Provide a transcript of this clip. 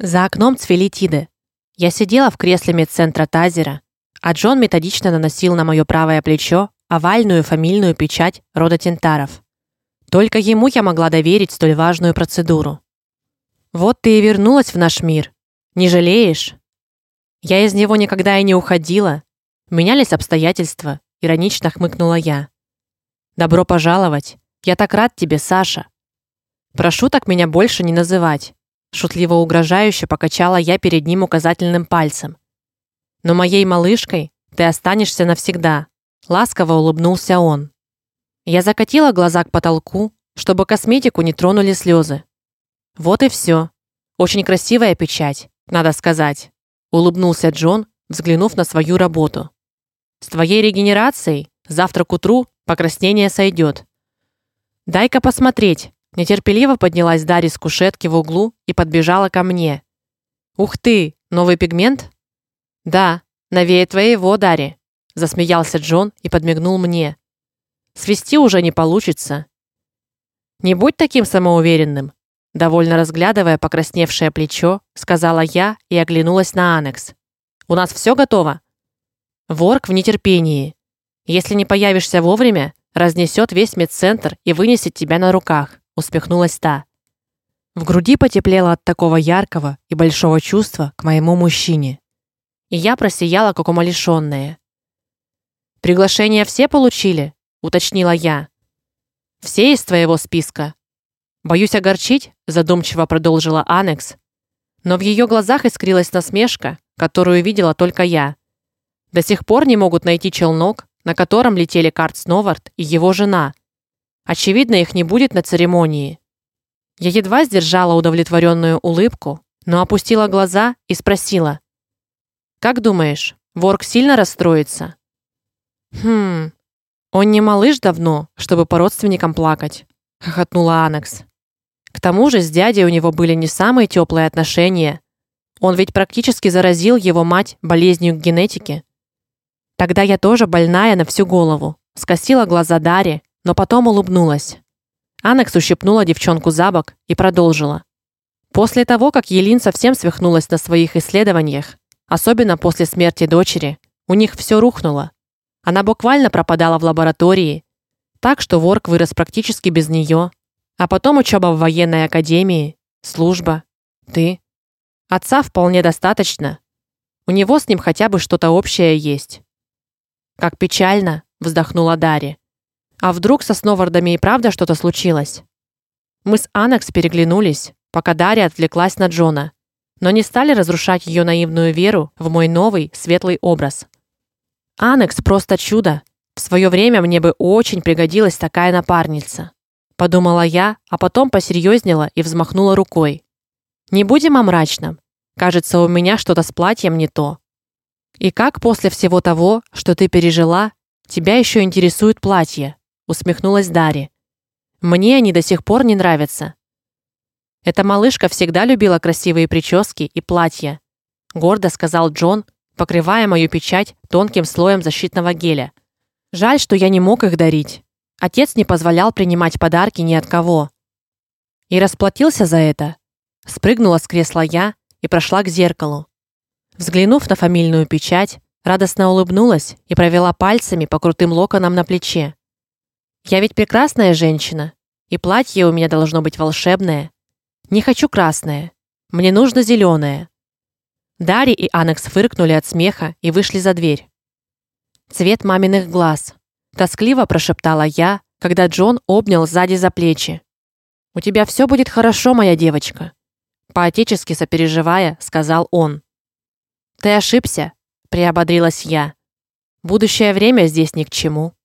За окном цвели тиды. Я сидела в кресле медцентра Тазера, а Джон методично наносил на моё правое плечо овальную фамильную печать рода Тентаров. Только ему я могла доверить столь важную процедуру. Вот ты и вернулась в наш мир. Не жалеешь? Я из него никогда и не уходила. Менялись обстоятельства, иронично хмыкнула я. Добро пожаловать. Я так рад тебе, Саша. Прошу так меня больше не называть. Шутливо угрожающе покачала я перед ним указательным пальцем. Но моей малышкой ты останешься навсегда, ласково улыбнулся он. Я закатила глаза к потолку, чтобы косметику не тронули слезы. Вот и все. Очень красивая печать, надо сказать, улыбнулся Джон, взглянув на свою работу. С твоей регенерацией завтра к утру покраснение сойдет. Дай-ка посмотреть. Нетерпеливо поднялась Дарья с кушетки в углу и подбежала ко мне. Ух ты, новый пигмент? Да, новее твоего, Дарья, засмеялся Джон и подмигнул мне. Свести уже не получится. Не будь таким самоуверенным, довольно разглядывая покрасневшее плечо, сказала я и оглянулась на Анекс. У нас все готово. Ворк в нетерпении. Если не появишься вовремя, разнесет весь медцентр и вынесет тебя на руках, усмехнулась та. В груди потеплело от такого яркого и большого чувства к моему мужчине. И я просияла как умалишённая. Приглашения все получили, уточнила я. Все из твоего списка. Боюсь огорчить, задумчиво продолжила Анекс, но в ее глазах искрилась насмешка, которую видела только я. До сих пор не могут найти челнок, на котором летели Карт Сновард и его жена. Очевидно, их не будет на церемонии. Я едва сдержала удовлетворенную улыбку, но опустила глаза и спросила: "Как думаешь, Ворк сильно расстроится?" Хм. Он не малыш давно, чтобы по родственникам плакать, хохотнула Анекс. К тому же с дядей у него были не самые теплые отношения. Он ведь практически заразил его мать болезнью к генетике. Тогда я тоже больная на всю голову, скосила глаза Даре, но потом улыбнулась. Анекс ущипнула девчонку за бок и продолжила. После того, как Елин совсем свихнулась на своих исследованиях, особенно после смерти дочери, у них все рухнуло. Она буквально пропадала в лаборатории, так что Ворк вырос практически без нее. А потом учеба в военной академии, служба, ты. Отца вполне достаточно. У него с ним хотя бы что-то общее есть. Как печально, вздохнула Дарья. А вдруг со Сновардами и правда что-то случилось? Мы с Анакс переглянулись, пока Дарья отвлеклась на Джона, но не стали разрушать ее наивную веру в мой новый светлый образ. Анекс просто чудо. В свое время мне бы очень пригодилась такая напарница, подумала я, а потом посерьезнела и взмахнула рукой. Не будем о мрачном. Кажется, у меня что-то с платьем не то. И как после всего того, что ты пережила, тебя еще интересует платье? Усмехнулась Дарья. Мне они до сих пор не нравятся. Эта малышка всегда любила красивые прически и платья, гордо сказал Джон, покрывая мою печать тонким слоем защитного геля. Жаль, что я не мог их дарить. Отец не позволял принимать подарки ни от кого. И расплатился за это. Спрыгнула с кресла я и прошла к зеркалу. Взглянув на фамильную печать, радостно улыбнулась и провела пальцами по крутым локонам на плече. Я ведь прекрасная женщина, и платье у меня должно быть волшебное. Не хочу красное. Мне нужно зеленое. Дарья и Анекс фыркнули от смеха и вышли за дверь. Цвет маминых глаз, тоскливо прошептала я, когда Джон обнял сзади за плечи. У тебя все будет хорошо, моя девочка, поотечески сопереживая, сказал он. Ты ошибся, приободрилась я. Будущее время здесь ни к чему.